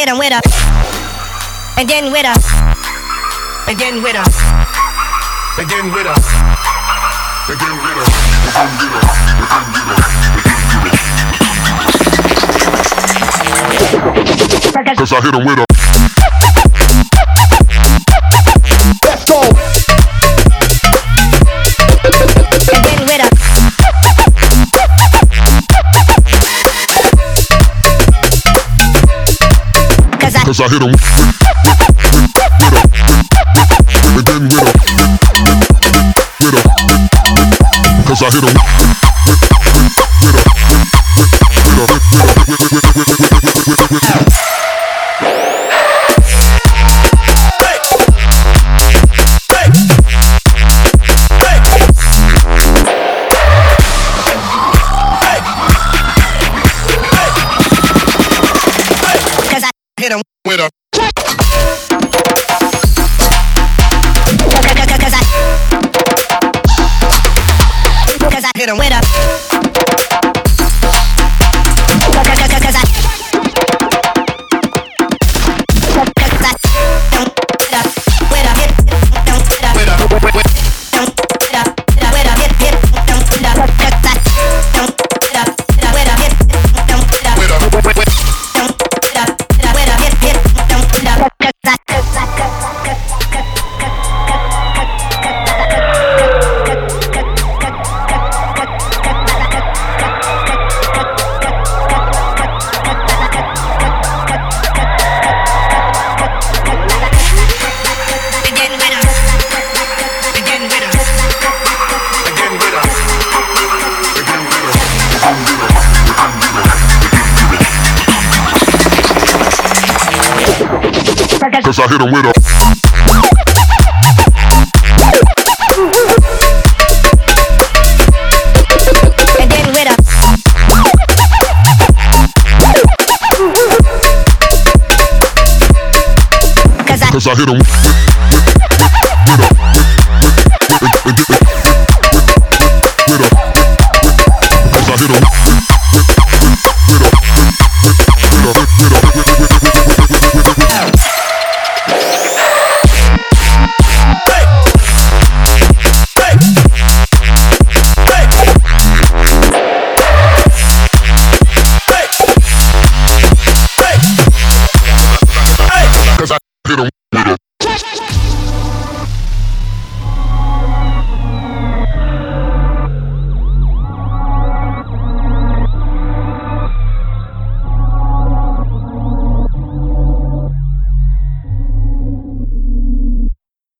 I hit him with a, and then with a, and then with a, and then with a, and then with a, and then with a, Cause I hit him with a. cause I, hit him with a. And then with a. With a. Cause I hit him with a. Cause I hit him with a. and then with cause I, Cause I hit him Cause